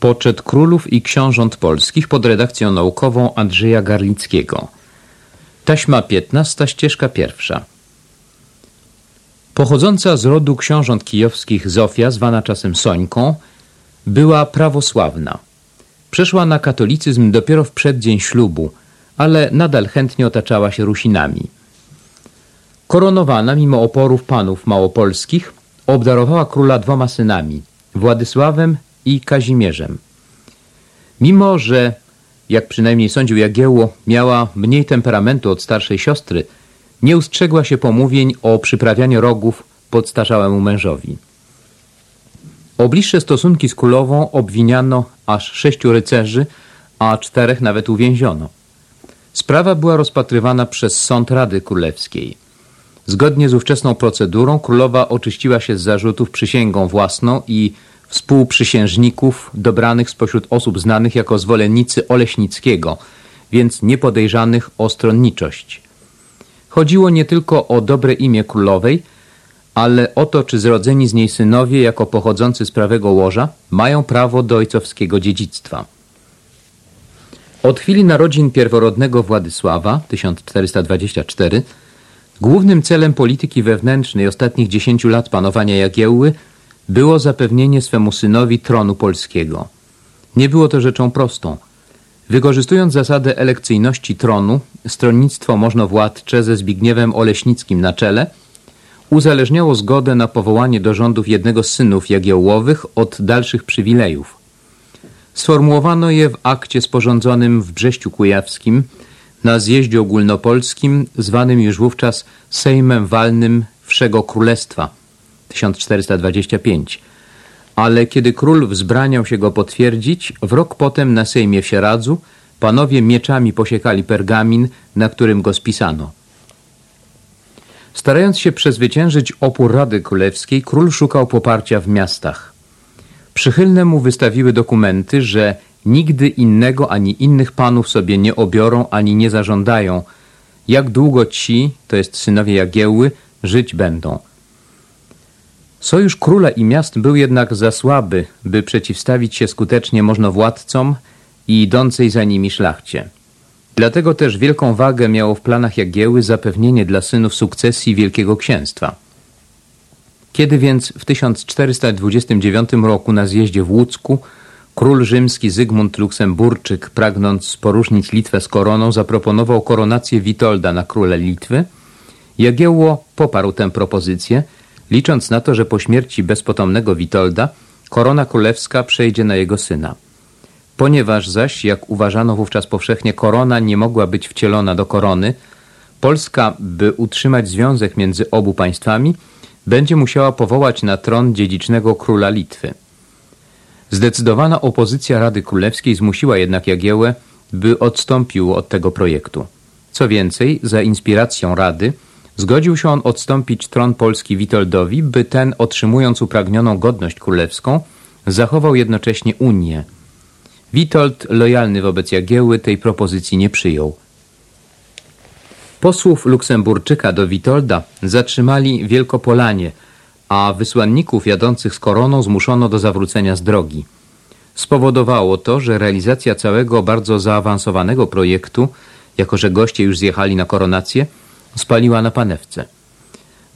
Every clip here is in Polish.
Poczet królów i książąt polskich pod redakcją naukową Andrzeja Garlickiego. Taśma 15, ścieżka pierwsza. Pochodząca z rodu książąt kijowskich Zofia, zwana czasem Sońką, była prawosławna. Przeszła na katolicyzm dopiero w przeddzień ślubu, ale nadal chętnie otaczała się Rusinami. Koronowana, mimo oporów panów małopolskich, obdarowała króla dwoma synami, Władysławem i Kazimierzem. Mimo, że, jak przynajmniej sądził Jagiełło, miała mniej temperamentu od starszej siostry, nie ustrzegła się pomówień o przyprawianiu rogów podstarzałemu mężowi. O bliższe stosunki z królową obwiniano aż sześciu rycerzy, a czterech nawet uwięziono. Sprawa była rozpatrywana przez Sąd Rady Królewskiej. Zgodnie z ówczesną procedurą królowa oczyściła się z zarzutów przysięgą własną i współprzysiężników dobranych spośród osób znanych jako zwolennicy Oleśnickiego, więc niepodejrzanych o stronniczość. Chodziło nie tylko o dobre imię królowej, ale o to, czy zrodzeni z niej synowie, jako pochodzący z prawego łoża, mają prawo do ojcowskiego dziedzictwa. Od chwili narodzin pierworodnego Władysława 1424 głównym celem polityki wewnętrznej ostatnich dziesięciu lat panowania Jagiełły było zapewnienie swemu synowi tronu polskiego. Nie było to rzeczą prostą. Wykorzystując zasadę elekcyjności tronu, stronnictwo możnowładcze ze Zbigniewem Oleśnickim na czele uzależniało zgodę na powołanie do rządów jednego z synów Jagiełłowych od dalszych przywilejów. Sformułowano je w akcie sporządzonym w Brześciu Kujawskim na zjeździe ogólnopolskim zwanym już wówczas Sejmem Walnym Wszego Królestwa 1425. Ale kiedy król wzbraniał się go potwierdzić, w rok potem na Sejmie w Sieradzu panowie mieczami posiekali pergamin, na którym go spisano. Starając się przezwyciężyć opór Rady Królewskiej, król szukał poparcia w miastach. Przychylne mu wystawiły dokumenty, że nigdy innego ani innych panów sobie nie obiorą ani nie zażądają, jak długo ci, to jest synowie Jagiełły, żyć będą. Sojusz króla i miast był jednak za słaby, by przeciwstawić się skutecznie możnowładcom i idącej za nimi szlachcie. Dlatego też wielką wagę miało w planach Jagieły zapewnienie dla synów sukcesji Wielkiego Księstwa. Kiedy więc w 1429 roku na zjeździe w Łódzku król rzymski Zygmunt Luksemburczyk, pragnąc poróżnić Litwę z koroną, zaproponował koronację Witolda na króla Litwy, Jagiełło poparł tę propozycję, licząc na to, że po śmierci bezpotomnego Witolda korona królewska przejdzie na jego syna. Ponieważ zaś, jak uważano wówczas powszechnie, korona nie mogła być wcielona do korony, Polska, by utrzymać związek między obu państwami, będzie musiała powołać na tron dziedzicznego króla Litwy. Zdecydowana opozycja Rady Królewskiej zmusiła jednak Jagiełę, by odstąpił od tego projektu. Co więcej, za inspiracją Rady zgodził się on odstąpić tron Polski Witoldowi, by ten, otrzymując upragnioną godność królewską, zachował jednocześnie Unię. Witold, lojalny wobec Jagieły, tej propozycji nie przyjął. Posłów Luksemburczyka do Witolda zatrzymali Wielkopolanie, a wysłanników jadących z koroną zmuszono do zawrócenia z drogi. Spowodowało to, że realizacja całego bardzo zaawansowanego projektu, jako że goście już zjechali na koronację, spaliła na panewce.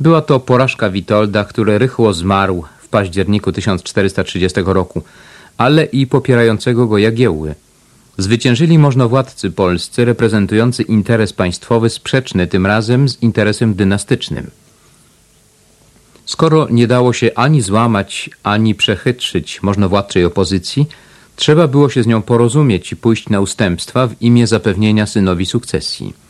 Była to porażka Witolda, który rychło zmarł w październiku 1430 roku, ale i popierającego go Jagiełły. Zwyciężyli możnowładcy polscy reprezentujący interes państwowy sprzeczny tym razem z interesem dynastycznym. Skoro nie dało się ani złamać, ani przechytrzyć możnowładczej opozycji, trzeba było się z nią porozumieć i pójść na ustępstwa w imię zapewnienia synowi sukcesji.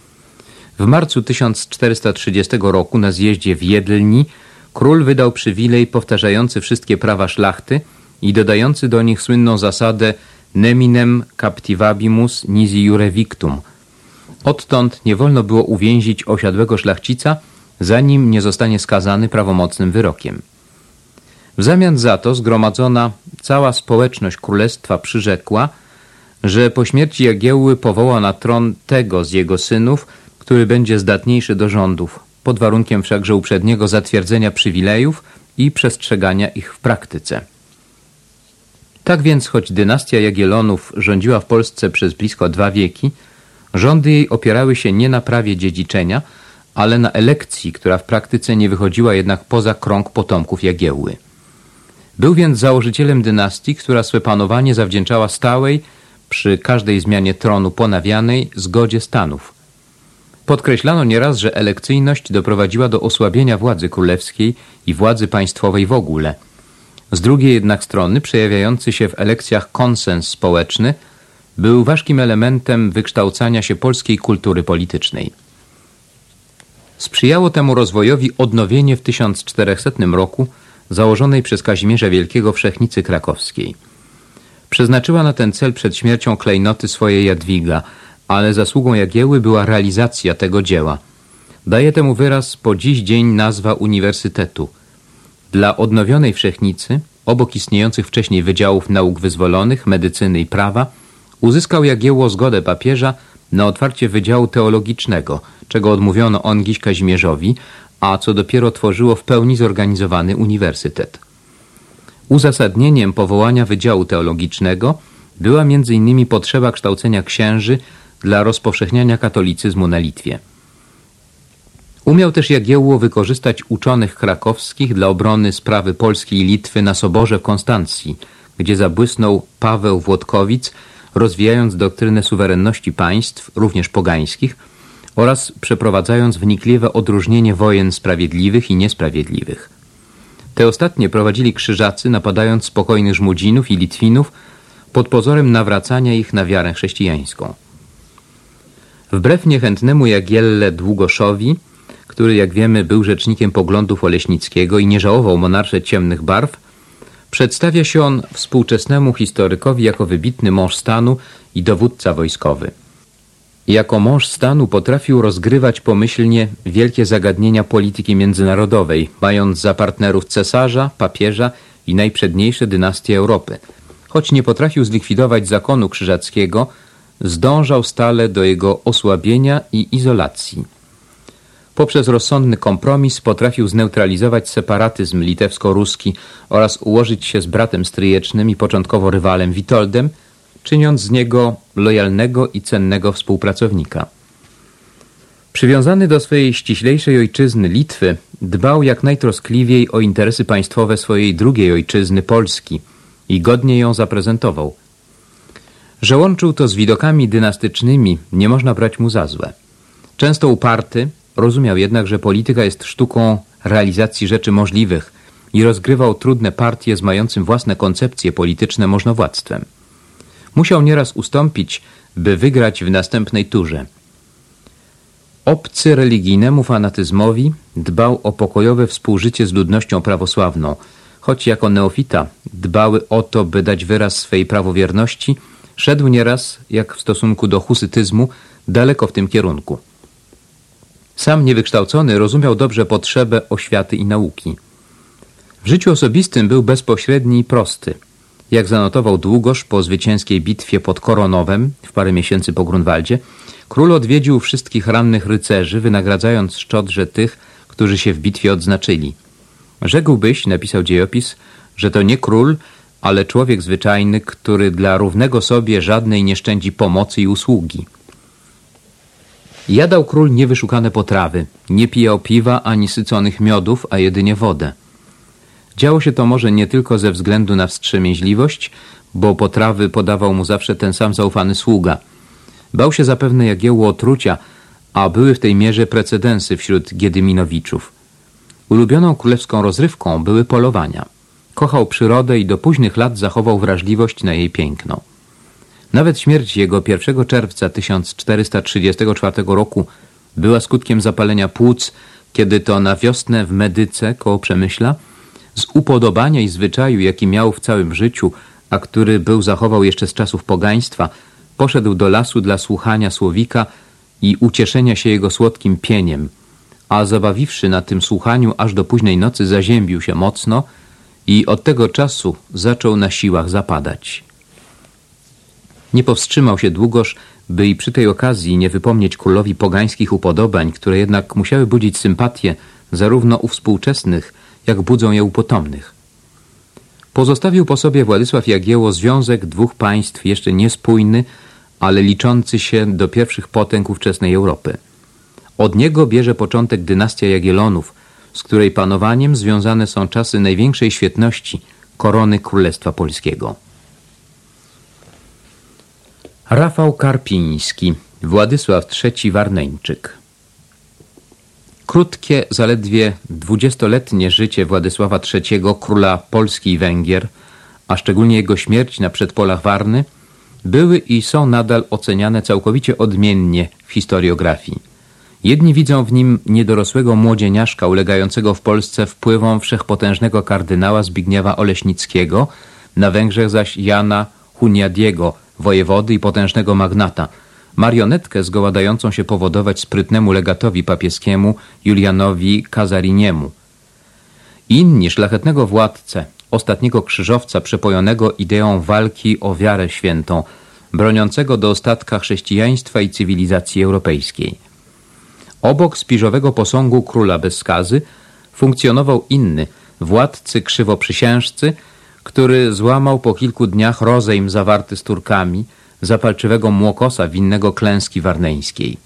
W marcu 1430 roku na zjeździe w Jedlni król wydał przywilej powtarzający wszystkie prawa szlachty i dodający do nich słynną zasadę neminem captivabimus nisi jure victum. Odtąd nie wolno było uwięzić osiadłego szlachcica, zanim nie zostanie skazany prawomocnym wyrokiem. W zamian za to zgromadzona cała społeczność królestwa przyrzekła, że po śmierci Jagiełły powoła na tron tego z jego synów, który będzie zdatniejszy do rządów, pod warunkiem wszakże uprzedniego zatwierdzenia przywilejów i przestrzegania ich w praktyce. Tak więc, choć dynastia Jagielonów rządziła w Polsce przez blisko dwa wieki, rządy jej opierały się nie na prawie dziedziczenia, ale na elekcji, która w praktyce nie wychodziła jednak poza krąg potomków Jagiełły. Był więc założycielem dynastii, która swe panowanie zawdzięczała stałej, przy każdej zmianie tronu ponawianej, zgodzie stanów. Podkreślano nieraz, że elekcyjność doprowadziła do osłabienia władzy królewskiej i władzy państwowej w ogóle. Z drugiej jednak strony, przejawiający się w elekcjach konsens społeczny, był ważkim elementem wykształcania się polskiej kultury politycznej. Sprzyjało temu rozwojowi odnowienie w 1400 roku założonej przez Kazimierza Wielkiego Wszechnicy Krakowskiej. Przeznaczyła na ten cel przed śmiercią klejnoty swoje Jadwiga, ale zasługą Jagieły była realizacja tego dzieła. Daje temu wyraz po dziś dzień nazwa uniwersytetu. Dla odnowionej Wszechnicy, obok istniejących wcześniej Wydziałów Nauk Wyzwolonych, Medycyny i Prawa, uzyskał Jagiełło zgodę papieża na otwarcie Wydziału Teologicznego, czego odmówiono ongiś Kazimierzowi, a co dopiero tworzyło w pełni zorganizowany uniwersytet. Uzasadnieniem powołania Wydziału Teologicznego była m.in. potrzeba kształcenia księży dla rozpowszechniania katolicyzmu na Litwie. Umiał też Jagiełło wykorzystać uczonych krakowskich dla obrony sprawy Polski i Litwy na Soborze w Konstancji, gdzie zabłysnął Paweł Włodkowic, rozwijając doktrynę suwerenności państw, również pogańskich, oraz przeprowadzając wnikliwe odróżnienie wojen sprawiedliwych i niesprawiedliwych. Te ostatnie prowadzili krzyżacy, napadając spokojnych Żmudzinów i Litwinów pod pozorem nawracania ich na wiarę chrześcijańską. Wbrew niechętnemu Jagielle Długoszowi, który jak wiemy był rzecznikiem poglądów Oleśnickiego i nie żałował monarsze ciemnych barw, przedstawia się on współczesnemu historykowi jako wybitny mąż stanu i dowódca wojskowy. Jako mąż stanu potrafił rozgrywać pomyślnie wielkie zagadnienia polityki międzynarodowej, mając za partnerów cesarza, papieża i najprzedniejsze dynastie Europy. Choć nie potrafił zlikwidować zakonu krzyżackiego, zdążał stale do jego osłabienia i izolacji. Poprzez rozsądny kompromis potrafił zneutralizować separatyzm litewsko-ruski oraz ułożyć się z bratem stryjecznym i początkowo rywalem Witoldem, czyniąc z niego lojalnego i cennego współpracownika. Przywiązany do swojej ściślejszej ojczyzny Litwy, dbał jak najtroskliwiej o interesy państwowe swojej drugiej ojczyzny Polski i godnie ją zaprezentował. Że łączył to z widokami dynastycznymi, nie można brać mu za złe. Często uparty, rozumiał jednak, że polityka jest sztuką realizacji rzeczy możliwych i rozgrywał trudne partie z mającym własne koncepcje polityczne możnowładztwem. Musiał nieraz ustąpić, by wygrać w następnej turze. Obcy religijnemu fanatyzmowi dbał o pokojowe współżycie z ludnością prawosławną, choć jako neofita dbały o to, by dać wyraz swej prawowierności, szedł nieraz, jak w stosunku do husytyzmu, daleko w tym kierunku. Sam niewykształcony rozumiał dobrze potrzebę oświaty i nauki. W życiu osobistym był bezpośredni i prosty – jak zanotował Długosz po zwycięskiej bitwie pod Koronowem w parę miesięcy po Grunwaldzie, król odwiedził wszystkich rannych rycerzy, wynagradzając szczodrze tych, którzy się w bitwie odznaczyli. Rzekłbyś, napisał dziejopis, że to nie król, ale człowiek zwyczajny, który dla równego sobie żadnej nie szczędzi pomocy i usługi. Jadał król niewyszukane potrawy, nie pijał piwa ani syconych miodów, a jedynie wodę. Działo się to może nie tylko ze względu na wstrzemięźliwość, bo potrawy podawał mu zawsze ten sam zaufany sługa. Bał się zapewne Jagiełło otrucia, a były w tej mierze precedensy wśród Giedyminowiczów. Ulubioną królewską rozrywką były polowania. Kochał przyrodę i do późnych lat zachował wrażliwość na jej piękno. Nawet śmierć jego 1 czerwca 1434 roku była skutkiem zapalenia płuc, kiedy to na wiosnę w Medyce koło Przemyśla z upodobania i zwyczaju, jaki miał w całym życiu, a który był zachował jeszcze z czasów pogaństwa, poszedł do lasu dla słuchania słowika i ucieszenia się jego słodkim pieniem, a zabawiwszy na tym słuchaniu aż do późnej nocy zaziębił się mocno i od tego czasu zaczął na siłach zapadać. Nie powstrzymał się długoż, by i przy tej okazji nie wypomnieć królowi pogańskich upodobań, które jednak musiały budzić sympatię zarówno u współczesnych, jak budzą je u potomnych. Pozostawił po sobie Władysław Jagiełło związek dwóch państw jeszcze niespójny, ale liczący się do pierwszych potęg ówczesnej Europy. Od niego bierze początek dynastia Jagiellonów, z której panowaniem związane są czasy największej świetności korony Królestwa Polskiego. Rafał Karpiński, Władysław III Warneńczyk Krótkie, zaledwie dwudziestoletnie życie Władysława III, króla Polski i Węgier, a szczególnie jego śmierć na przedpolach Warny, były i są nadal oceniane całkowicie odmiennie w historiografii. Jedni widzą w nim niedorosłego młodzieniaszka ulegającego w Polsce wpływom wszechpotężnego kardynała Zbigniewa Oleśnickiego, na Węgrzech zaś Jana Huniadiego, wojewody i potężnego magnata – marionetkę zgoładającą się powodować sprytnemu legatowi papieskiemu Julianowi Kazariniemu. Inni szlachetnego władcę, ostatniego krzyżowca przepojonego ideą walki o wiarę świętą, broniącego do ostatka chrześcijaństwa i cywilizacji europejskiej. Obok spiżowego posągu króla bez skazy funkcjonował inny, władcy krzywoprzysiężcy, który złamał po kilku dniach rozejm zawarty z Turkami, zapalczywego młokosa winnego klęski warneńskiej.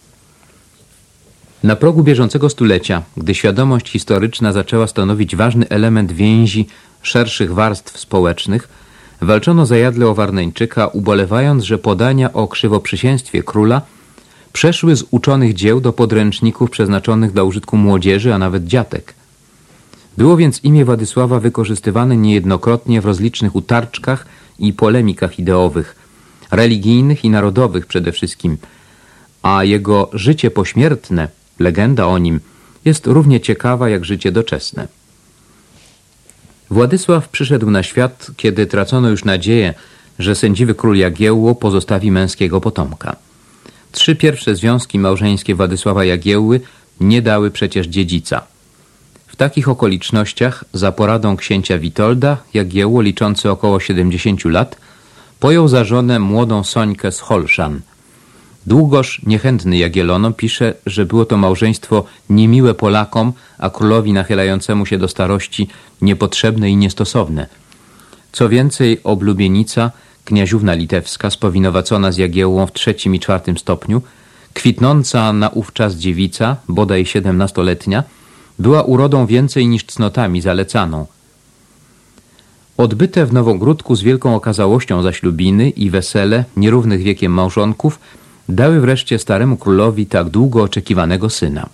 Na progu bieżącego stulecia, gdy świadomość historyczna zaczęła stanowić ważny element więzi szerszych warstw społecznych, walczono zajadle o Warneńczyka, ubolewając, że podania o krzywoprzysięstwie króla przeszły z uczonych dzieł do podręczników przeznaczonych dla użytku młodzieży, a nawet dziatek. Było więc imię Władysława wykorzystywane niejednokrotnie w rozlicznych utarczkach i polemikach ideowych, religijnych i narodowych przede wszystkim, a jego życie pośmiertne, legenda o nim, jest równie ciekawa jak życie doczesne. Władysław przyszedł na świat, kiedy tracono już nadzieję, że sędziwy król Jagiełło pozostawi męskiego potomka. Trzy pierwsze związki małżeńskie Władysława Jagiełły nie dały przecież dziedzica. W takich okolicznościach, za poradą księcia Witolda, Jagiełło, liczący około 70 lat, Pojął za żonę młodą Sońkę z Holszan. Długoż niechętny Jagielonom pisze, że było to małżeństwo niemiłe Polakom, a królowi nachylającemu się do starości niepotrzebne i niestosowne. Co więcej, oblubienica, kniaziówna litewska, spowinowacona z Jagiełłą w trzecim i czwartym stopniu, kwitnąca na ówczas dziewica, bodaj siedemnastoletnia, była urodą więcej niż cnotami zalecaną – Odbyte w Nowogródku z wielką okazałością zaślubiny i wesele nierównych wiekiem małżonków dały wreszcie staremu królowi tak długo oczekiwanego syna.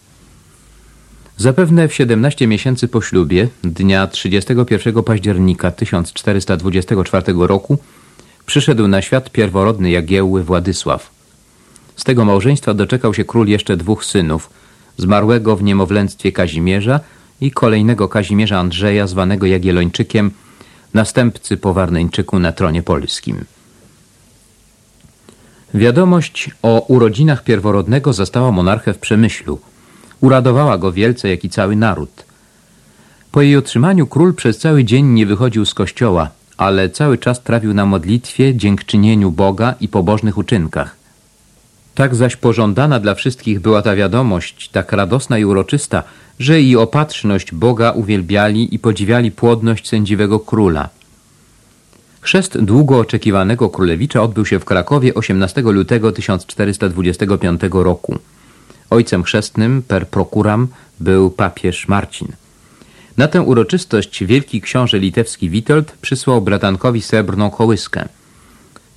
Zapewne w 17 miesięcy po ślubie, dnia 31 października 1424 roku, przyszedł na świat pierworodny Jagiełły Władysław. Z tego małżeństwa doczekał się król jeszcze dwóch synów, zmarłego w niemowlęctwie Kazimierza i kolejnego Kazimierza Andrzeja, zwanego Jagiellończykiem, następcy po Warneńczyku na tronie polskim. Wiadomość o urodzinach pierworodnego zastała monarchę w Przemyślu. Uradowała go wielce, jak i cały naród. Po jej otrzymaniu król przez cały dzień nie wychodził z kościoła, ale cały czas trawił na modlitwie, dziękczynieniu Boga i pobożnych uczynkach. Tak zaś pożądana dla wszystkich była ta wiadomość, tak radosna i uroczysta, że i opatrzność Boga uwielbiali i podziwiali płodność sędziwego króla. Chrzest długo oczekiwanego królewicza odbył się w Krakowie 18 lutego 1425 roku. Ojcem chrzestnym per prokuram był papież Marcin. Na tę uroczystość wielki książę litewski Witold przysłał bratankowi srebrną kołyskę.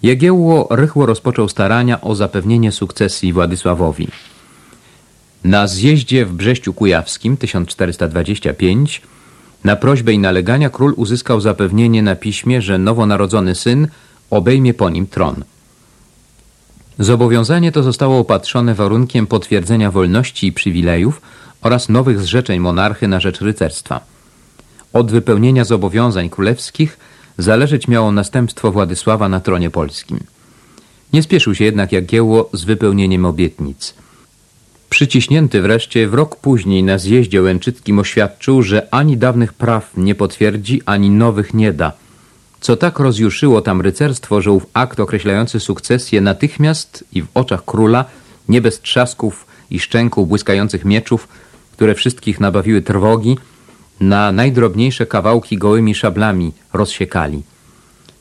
Jagiełło rychło rozpoczął starania o zapewnienie sukcesji Władysławowi. Na zjeździe w Brześciu Kujawskim 1425 na prośbę i nalegania król uzyskał zapewnienie na piśmie, że nowonarodzony syn obejmie po nim tron. Zobowiązanie to zostało opatrzone warunkiem potwierdzenia wolności i przywilejów oraz nowych zrzeczeń monarchy na rzecz rycerstwa. Od wypełnienia zobowiązań królewskich zależeć miało następstwo Władysława na tronie polskim. Nie spieszył się jednak Jagiełło z wypełnieniem obietnic – Przyciśnięty wreszcie w rok później na zjeździe łęczyckim oświadczył, że ani dawnych praw nie potwierdzi, ani nowych nie da. Co tak rozjuszyło tam rycerstwo, że ów akt określający sukcesję natychmiast i w oczach króla, nie bez trzasków i szczęków błyskających mieczów, które wszystkich nabawiły trwogi, na najdrobniejsze kawałki gołymi szablami rozsiekali.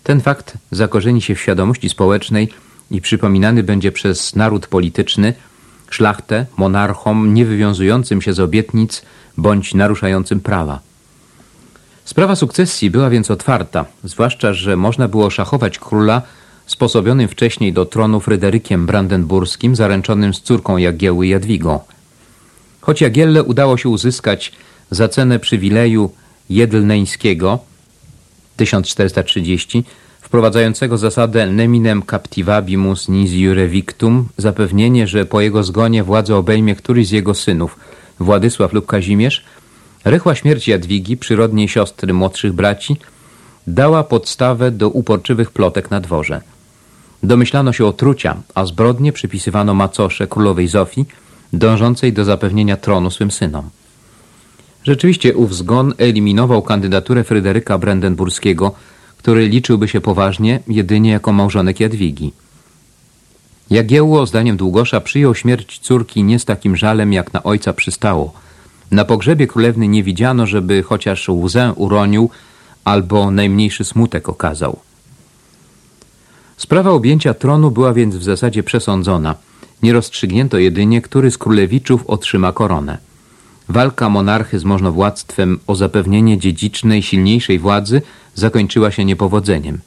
Ten fakt zakorzeni się w świadomości społecznej i przypominany będzie przez naród polityczny, szlachtę, monarchom niewywiązującym się z obietnic bądź naruszającym prawa. Sprawa sukcesji była więc otwarta, zwłaszcza, że można było szachować króla sposobionym wcześniej do tronu Fryderykiem Brandenburskim, zaręczonym z córką Jagieły Jadwigą. Choć Jagielle udało się uzyskać za cenę przywileju jedlneńskiego 1430, wprowadzającego zasadę neminem captivabimus nis jure victum, zapewnienie, że po jego zgonie władzę obejmie któryś z jego synów, Władysław lub Kazimierz, rychła śmierć Jadwigi, przyrodniej siostry młodszych braci, dała podstawę do uporczywych plotek na dworze. Domyślano się otrucia, a zbrodnie przypisywano macosze królowej Zofii, dążącej do zapewnienia tronu swym synom. Rzeczywiście ów zgon eliminował kandydaturę Fryderyka Brandenburskiego, który liczyłby się poważnie jedynie jako małżonek Jadwigi. Jagiełło, zdaniem Długosza, przyjął śmierć córki nie z takim żalem, jak na ojca przystało. Na pogrzebie królewny nie widziano, żeby chociaż łzę uronił albo najmniejszy smutek okazał. Sprawa objęcia tronu była więc w zasadzie przesądzona. Nie rozstrzygnięto jedynie, który z królewiczów otrzyma koronę. Walka monarchy z możnowładztwem o zapewnienie dziedzicznej, silniejszej władzy zakończyła się niepowodzeniem.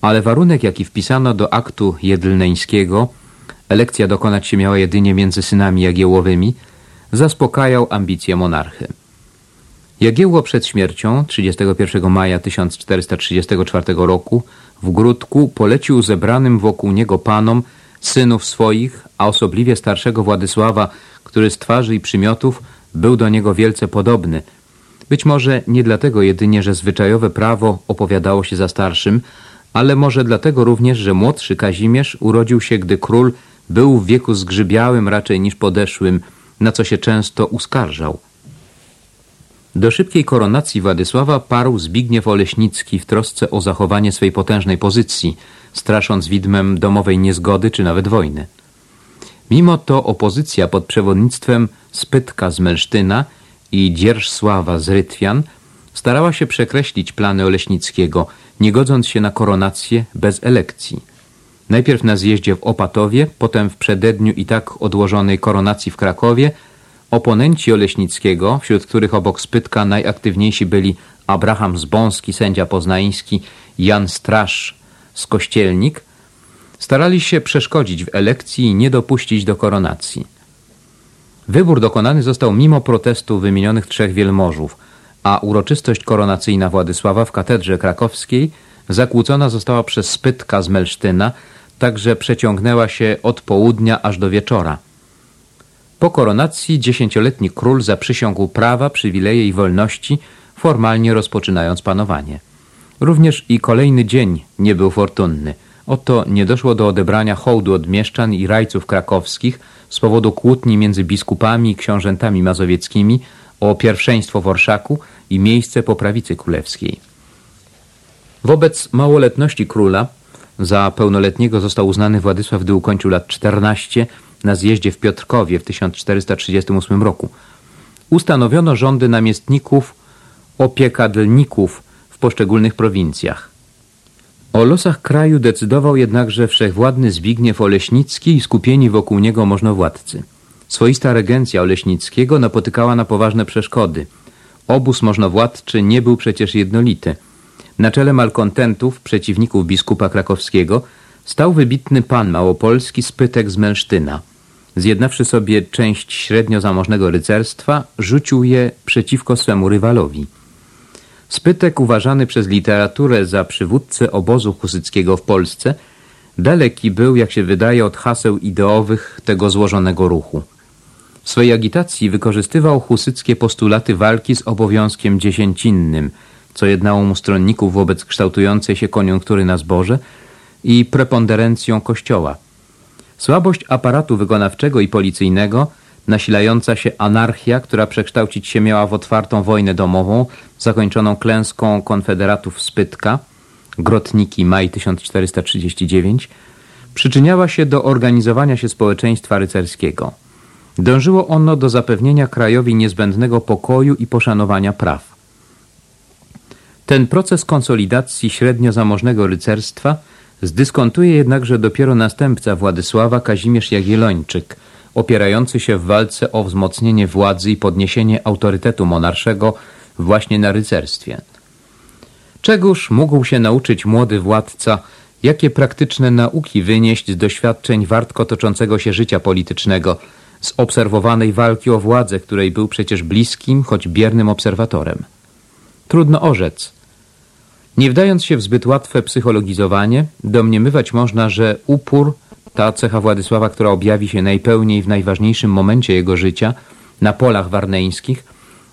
Ale warunek, jaki wpisano do aktu jedlneńskiego, elekcja dokonać się miała jedynie między synami Jagiełowymi, zaspokajał ambicje monarchy. Jagiełło przed śmiercią 31 maja 1434 roku w Grudku polecił zebranym wokół niego panom synów swoich, a osobliwie starszego Władysława, który z twarzy i przymiotów był do niego wielce podobny. Być może nie dlatego jedynie, że zwyczajowe prawo opowiadało się za starszym, ale może dlatego również, że młodszy Kazimierz urodził się, gdy król był w wieku zgrzybiałym raczej niż podeszłym, na co się często uskarżał. Do szybkiej koronacji Władysława parł Zbigniew Oleśnicki w trosce o zachowanie swej potężnej pozycji, strasząc widmem domowej niezgody czy nawet wojny. Mimo to opozycja pod przewodnictwem Spytka z Melsztyna i Dzierżsława z Rytwian starała się przekreślić plany Oleśnickiego, nie godząc się na koronację bez elekcji. Najpierw na zjeździe w Opatowie, potem w przededniu i tak odłożonej koronacji w Krakowie Oponenci Oleśnickiego, wśród których obok Spytka najaktywniejsi byli Abraham Zbąski, sędzia poznański, Jan Straż z Kościelnik, starali się przeszkodzić w elekcji i nie dopuścić do koronacji. Wybór dokonany został mimo protestu wymienionych trzech wielmożów, a uroczystość koronacyjna Władysława w katedrze krakowskiej zakłócona została przez Spytka z Melsztyna, także przeciągnęła się od południa aż do wieczora. Po koronacji dziesięcioletni król zaprzysiągł prawa, przywileje i wolności, formalnie rozpoczynając panowanie. Również i kolejny dzień nie był fortunny. Oto nie doszło do odebrania hołdu od mieszczan i rajców krakowskich z powodu kłótni między biskupami i książętami mazowieckimi o pierwszeństwo w Orszaku i miejsce po prawicy królewskiej. Wobec małoletności króla za pełnoletniego został uznany Władysław, gdy ukończył lat 14, na zjeździe w Piotrkowie w 1438 roku. Ustanowiono rządy namiestników, opiekadlników poszczególnych prowincjach. O losach kraju decydował jednakże wszechwładny Zbigniew Oleśnicki i skupieni wokół niego możnowładcy. Swoista regencja Oleśnickiego napotykała na poważne przeszkody. Obóz możnowładczy nie był przecież jednolity. Na czele malkontentów, przeciwników biskupa krakowskiego, stał wybitny pan małopolski Spytek z Męsztyna – Zjednawszy sobie część średnio zamożnego rycerstwa, rzucił je przeciwko swemu rywalowi. Spytek, uważany przez literaturę za przywódcę obozu husyckiego w Polsce, daleki był, jak się wydaje, od haseł ideowych tego złożonego ruchu. W swojej agitacji wykorzystywał husyckie postulaty walki z obowiązkiem dziesięcinnym, co jednało mu stronników wobec kształtującej się koniunktury na zboże i preponderencją kościoła – Słabość aparatu wykonawczego i policyjnego, nasilająca się anarchia, która przekształcić się miała w otwartą wojnę domową, zakończoną klęską konfederatów Spytka, Grotniki, maj 1439, przyczyniała się do organizowania się społeczeństwa rycerskiego. Dążyło ono do zapewnienia krajowi niezbędnego pokoju i poszanowania praw. Ten proces konsolidacji średnio zamożnego rycerstwa zdyskontuje jednakże dopiero następca Władysława Kazimierz Jagiellończyk, opierający się w walce o wzmocnienie władzy i podniesienie autorytetu monarszego właśnie na rycerstwie. Czegóż mógł się nauczyć młody władca, jakie praktyczne nauki wynieść z doświadczeń wartko toczącego się życia politycznego, z obserwowanej walki o władzę, której był przecież bliskim, choć biernym obserwatorem. Trudno orzec. Nie wdając się w zbyt łatwe psychologizowanie, domniemywać można, że upór, ta cecha Władysława, która objawi się najpełniej w najważniejszym momencie jego życia, na polach warneńskich,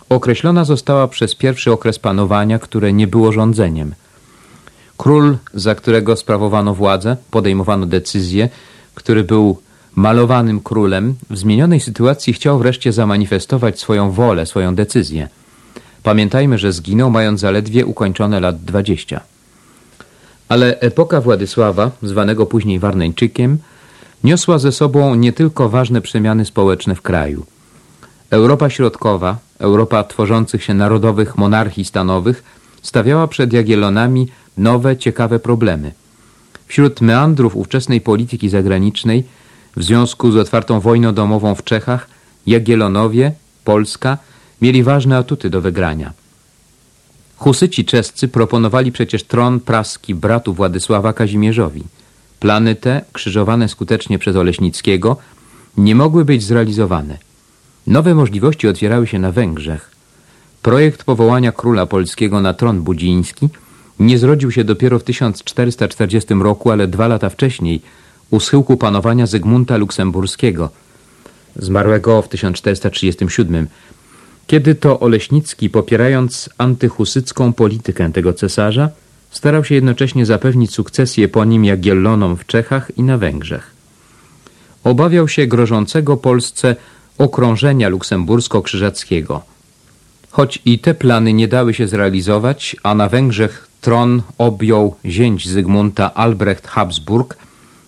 określona została przez pierwszy okres panowania, które nie było rządzeniem. Król, za którego sprawowano władzę, podejmowano decyzje, który był malowanym królem, w zmienionej sytuacji chciał wreszcie zamanifestować swoją wolę, swoją decyzję. Pamiętajmy, że zginął mając zaledwie ukończone lat dwadzieścia. Ale epoka Władysława, zwanego później Warneńczykiem, niosła ze sobą nie tylko ważne przemiany społeczne w kraju. Europa Środkowa, Europa tworzących się narodowych monarchii stanowych, stawiała przed Jagiellonami nowe, ciekawe problemy. Wśród meandrów ówczesnej polityki zagranicznej, w związku z otwartą wojną domową w Czechach, Jagiellonowie, Polska, mieli ważne atuty do wygrania. Husyci czescy proponowali przecież tron praski bratu Władysława Kazimierzowi. Plany te, krzyżowane skutecznie przez Oleśnickiego, nie mogły być zrealizowane. Nowe możliwości otwierały się na Węgrzech. Projekt powołania króla polskiego na tron budziński nie zrodził się dopiero w 1440 roku, ale dwa lata wcześniej, u schyłku panowania Zygmunta Luksemburskiego, zmarłego w 1437 kiedy to Oleśnicki, popierając antyhusycką politykę tego cesarza, starał się jednocześnie zapewnić sukcesję po nim Jagiellonom w Czechach i na Węgrzech. Obawiał się grożącego Polsce okrążenia luksembursko-krzyżackiego. Choć i te plany nie dały się zrealizować, a na Węgrzech tron objął zięć Zygmunta Albrecht Habsburg,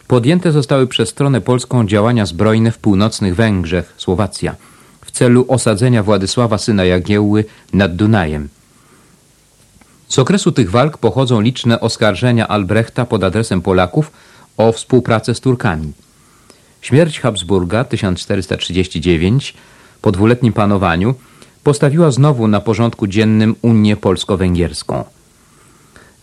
podjęte zostały przez stronę polską działania zbrojne w północnych Węgrzech, Słowacja – w celu osadzenia Władysława syna Jagiełły nad Dunajem. Z okresu tych walk pochodzą liczne oskarżenia Albrechta pod adresem Polaków o współpracę z Turkami. Śmierć Habsburga 1439 po dwuletnim panowaniu postawiła znowu na porządku dziennym Unię polsko-węgierską.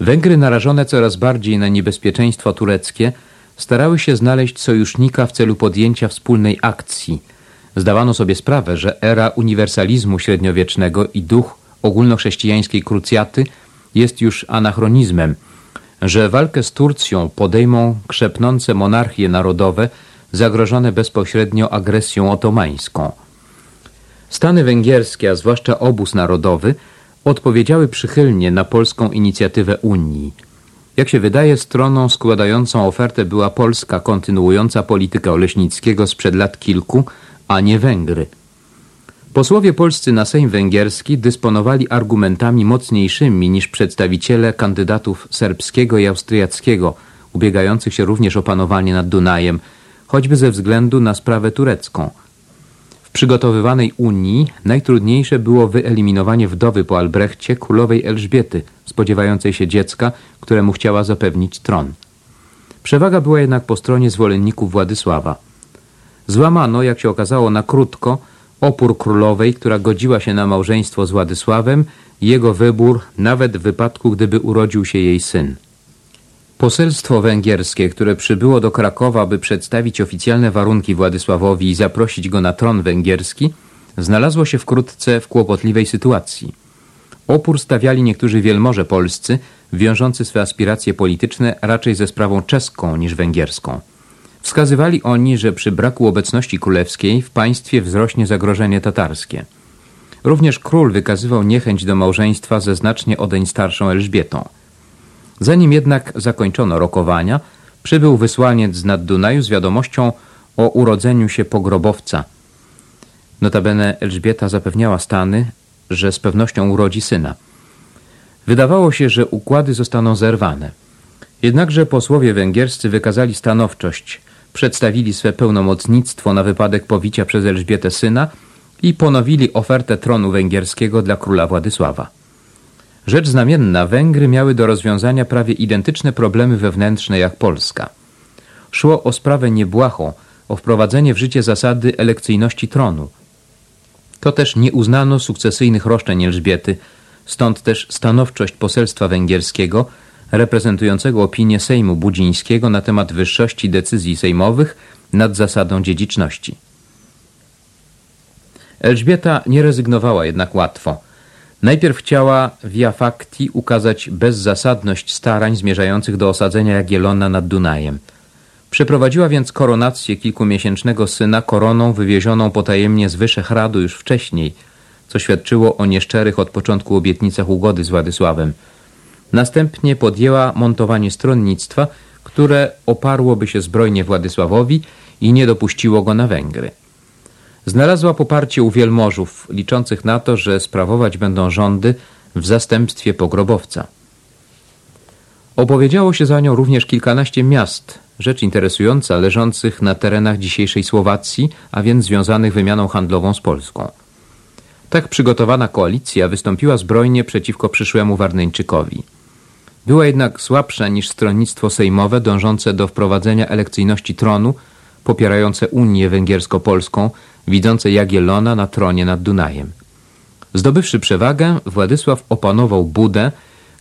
Węgry narażone coraz bardziej na niebezpieczeństwo tureckie starały się znaleźć sojusznika w celu podjęcia wspólnej akcji – Zdawano sobie sprawę, że era uniwersalizmu średniowiecznego i duch ogólnochrześcijańskiej krucjaty jest już anachronizmem, że walkę z Turcją podejmą krzepnące monarchie narodowe zagrożone bezpośrednio agresją otomańską. Stany węgierskie, a zwłaszcza obóz narodowy, odpowiedziały przychylnie na polską inicjatywę Unii. Jak się wydaje, stroną składającą ofertę była Polska, kontynuująca politykę Oleśnickiego sprzed lat kilku, a nie Węgry. Posłowie polscy na Sejm Węgierski dysponowali argumentami mocniejszymi niż przedstawiciele kandydatów serbskiego i austriackiego, ubiegających się również o panowanie nad Dunajem, choćby ze względu na sprawę turecką. W przygotowywanej Unii najtrudniejsze było wyeliminowanie wdowy po Albrechcie królowej Elżbiety, spodziewającej się dziecka, któremu chciała zapewnić tron. Przewaga była jednak po stronie zwolenników Władysława. Złamano, jak się okazało na krótko, opór królowej, która godziła się na małżeństwo z Władysławem i jego wybór nawet w wypadku, gdyby urodził się jej syn. Poselstwo węgierskie, które przybyło do Krakowa, by przedstawić oficjalne warunki Władysławowi i zaprosić go na tron węgierski, znalazło się wkrótce w kłopotliwej sytuacji. Opór stawiali niektórzy wielmoże polscy, wiążący swe aspiracje polityczne raczej ze sprawą czeską niż węgierską. Wskazywali oni, że przy braku obecności królewskiej w państwie wzrośnie zagrożenie tatarskie. Również król wykazywał niechęć do małżeństwa ze znacznie odeń starszą Elżbietą. Zanim jednak zakończono rokowania, przybył wysłaniec z nad Dunaju z wiadomością o urodzeniu się pogrobowca. Notabene Elżbieta zapewniała Stany, że z pewnością urodzi syna. Wydawało się, że układy zostaną zerwane. Jednakże posłowie węgierscy wykazali stanowczość, przedstawili swe pełnomocnictwo na wypadek powicia przez Elżbietę syna i ponowili ofertę tronu węgierskiego dla króla Władysława. Rzecz znamienna, Węgry miały do rozwiązania prawie identyczne problemy wewnętrzne jak Polska. Szło o sprawę niebłahą, o wprowadzenie w życie zasady elekcyjności tronu. To też nie uznano sukcesyjnych roszczeń Elżbiety, stąd też stanowczość poselstwa węgierskiego reprezentującego opinię Sejmu Budzińskiego na temat wyższości decyzji sejmowych nad zasadą dziedziczności. Elżbieta nie rezygnowała jednak łatwo. Najpierw chciała via facti ukazać bezzasadność starań zmierzających do osadzenia Jagiellona nad Dunajem. Przeprowadziła więc koronację kilkumiesięcznego syna koroną wywiezioną potajemnie z Wyszehradu już wcześniej, co świadczyło o nieszczerych od początku obietnicach ugody z Władysławem. Następnie podjęła montowanie stronnictwa, które oparłoby się zbrojnie Władysławowi i nie dopuściło go na Węgry. Znalazła poparcie u wielmożów, liczących na to, że sprawować będą rządy w zastępstwie pogrobowca. Opowiedziało się za nią również kilkanaście miast, rzecz interesująca, leżących na terenach dzisiejszej Słowacji, a więc związanych wymianą handlową z Polską. Tak przygotowana koalicja wystąpiła zbrojnie przeciwko przyszłemu Warneńczykowi. Była jednak słabsza niż stronnictwo sejmowe dążące do wprowadzenia elekcyjności tronu, popierające Unię Węgiersko-Polską, widzące Jagiellona na tronie nad Dunajem. Zdobywszy przewagę, Władysław opanował Budę,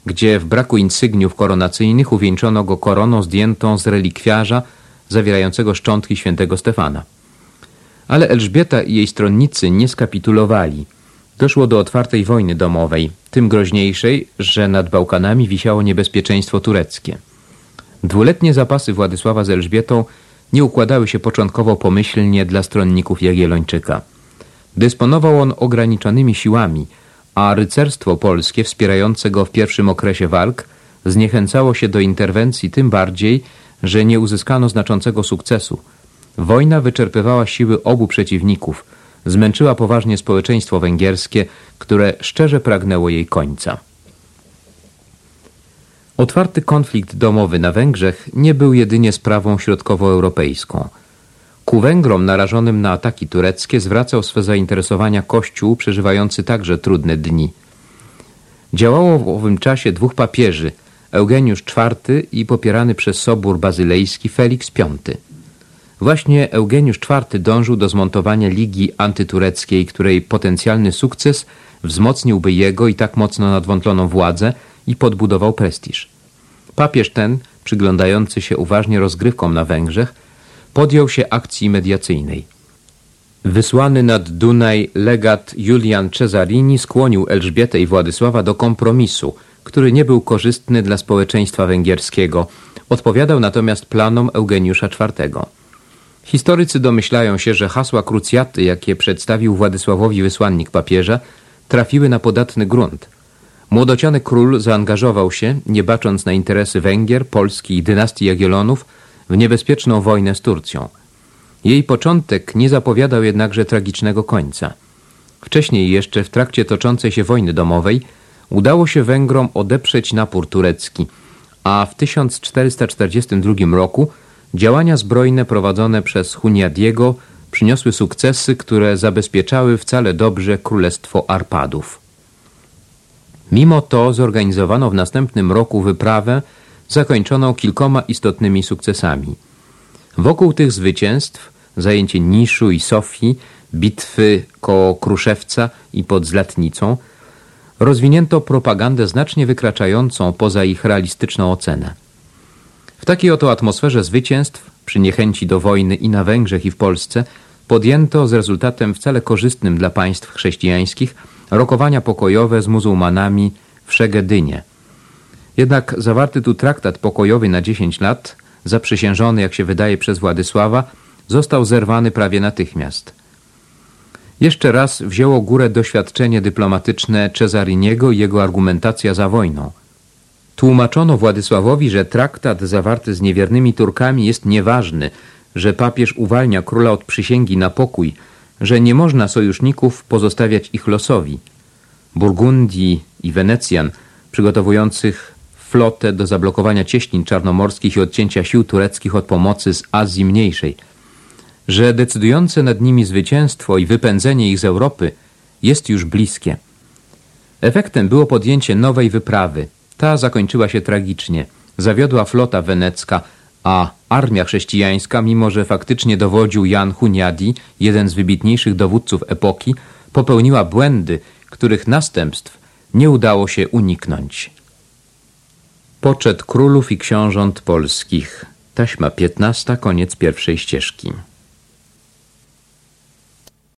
gdzie w braku insygniów koronacyjnych uwieńczono go koroną zdjętą z relikwiarza zawierającego szczątki świętego Stefana. Ale Elżbieta i jej stronnicy nie skapitulowali. Doszło do otwartej wojny domowej, tym groźniejszej, że nad Bałkanami wisiało niebezpieczeństwo tureckie. Dwuletnie zapasy Władysława z Elżbietą nie układały się początkowo pomyślnie dla stronników Jagiellończyka. Dysponował on ograniczonymi siłami, a rycerstwo polskie wspierające go w pierwszym okresie walk zniechęcało się do interwencji tym bardziej, że nie uzyskano znaczącego sukcesu. Wojna wyczerpywała siły obu przeciwników, zmęczyła poważnie społeczeństwo węgierskie, które szczerze pragnęło jej końca. Otwarty konflikt domowy na Węgrzech nie był jedynie sprawą środkowoeuropejską. Ku Węgrom narażonym na ataki tureckie zwracał swe zainteresowania Kościół przeżywający także trudne dni. Działało w owym czasie dwóch papieży, Eugeniusz IV i popierany przez Sobór Bazylejski Felix V. Właśnie Eugeniusz IV dążył do zmontowania Ligi Antytureckiej, której potencjalny sukces wzmocniłby jego i tak mocno nadwątloną władzę i podbudował prestiż. Papież ten, przyglądający się uważnie rozgrywkom na Węgrzech, podjął się akcji mediacyjnej. Wysłany nad Dunaj legat Julian Cesarini skłonił Elżbietę i Władysława do kompromisu, który nie był korzystny dla społeczeństwa węgierskiego, odpowiadał natomiast planom Eugeniusza IV. Historycy domyślają się, że hasła krucjaty, jakie przedstawił Władysławowi wysłannik papieża, trafiły na podatny grunt – Młodociany król zaangażował się, nie bacząc na interesy Węgier, Polski i dynastii Jagiellonów, w niebezpieczną wojnę z Turcją. Jej początek nie zapowiadał jednakże tragicznego końca. Wcześniej jeszcze, w trakcie toczącej się wojny domowej, udało się Węgrom odeprzeć napór turecki, a w 1442 roku działania zbrojne prowadzone przez Huniadiego przyniosły sukcesy, które zabezpieczały wcale dobrze królestwo Arpadów. Mimo to zorganizowano w następnym roku wyprawę zakończoną kilkoma istotnymi sukcesami. Wokół tych zwycięstw zajęcie Niszu i Sofii, bitwy koło Kruszewca i pod Zlatnicą rozwinięto propagandę znacznie wykraczającą poza ich realistyczną ocenę. W takiej oto atmosferze zwycięstw, przy niechęci do wojny i na Węgrzech i w Polsce, podjęto z rezultatem wcale korzystnym dla państw chrześcijańskich rokowania pokojowe z muzułmanami w Szegedynie. Jednak zawarty tu traktat pokojowy na 10 lat, zaprzysiężony, jak się wydaje, przez Władysława, został zerwany prawie natychmiast. Jeszcze raz wzięło górę doświadczenie dyplomatyczne Cezariniego i jego argumentacja za wojną. Tłumaczono Władysławowi, że traktat zawarty z niewiernymi Turkami jest nieważny, że papież uwalnia króla od przysięgi na pokój, że nie można sojuszników pozostawiać ich losowi. Burgundii i Wenecjan, przygotowujących flotę do zablokowania cieśnin czarnomorskich i odcięcia sił tureckich od pomocy z Azji Mniejszej, że decydujące nad nimi zwycięstwo i wypędzenie ich z Europy jest już bliskie. Efektem było podjęcie nowej wyprawy. Ta zakończyła się tragicznie. Zawiodła flota wenecka, a armia chrześcijańska, mimo że faktycznie dowodził Jan Huniadi, jeden z wybitniejszych dowódców epoki, popełniła błędy, których następstw nie udało się uniknąć. Poczet królów i książąt polskich. Taśma 15, koniec pierwszej ścieżki.